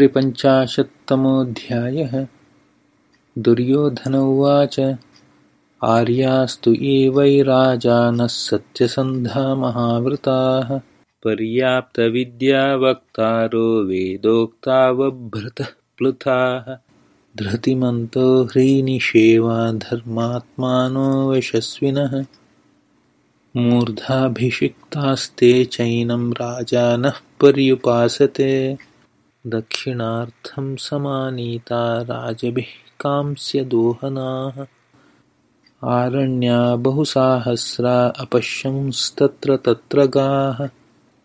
त्रिपञ्चाशत्तमोऽध्यायः। दुर्योधन उवाच आर्यास्तु एवैराजानः सत्यसन्धा महाव्रताः पर्याप्तविद्यावक्तारो वेदोक्तावभृतः प्लुताः धृतिमन्तो ह्रीनिषेवा धर्मात्मानो यशस्विनः। मूर्धाभिषिक्तास्ते चैनं राजानः पर्युपासते दक्षिणार्थं समानीता राजभिः कांस्यदोहनाः आरण्या बहुसाहस्रा अपश्यंस्तत्र तत्र गाः।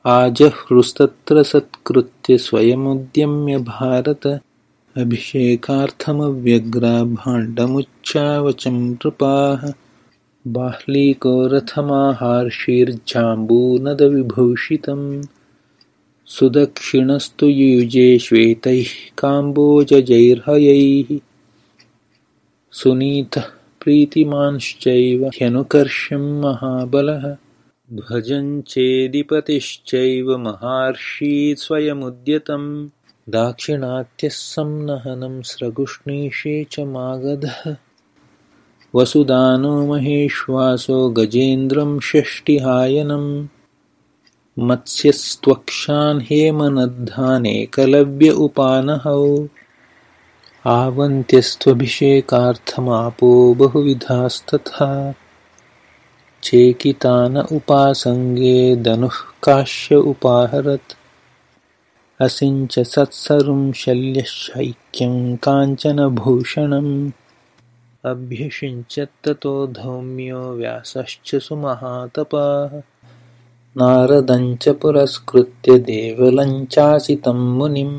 आजह्रुस्तत्र सत्कृत्य स्वयमुद्यम्य भारत। अभिषेकार्थमव्यग्रा भाण्डमुच्चावचं नृपाः। बाह्लीको रथमाहार्षिर्जाम्बूनदविभूषितम् सुदक्षिणस्तु युजे श्वेतैः काम्बोजैर्हयैः सुनीतः प्रीतिमांश्चैव ह्यनुकर्षं महाबलः। ध्वजञ्चेदिपतिश्चैव महर्षि स्वयमुद्यतं दाक्षिणात्यः संनहनं स्रगुष्णीषे च मागधः। वसुदानो महेश्वासो गजेन्द्रं षष्टिहायनम् मत्स्यस्त्वक्षान् हेमनद्धानेकलव्य उपानहौ। आवन्त्यस्त्वभिषेकार्थमापो बहुविधास्तथा। चेकितान उपासङ्गे दनुः काश्य उपाहरत्। असिञ्च सत्सरुं शल्यशैक्यं काञ्चनभूषणम् अभ्यषिञ्चत्ततो धौम्यो व्यासश्च सुमहातपाः नारदञ्च पुरस्कृत्य देवलञ्चासितं मुनिम्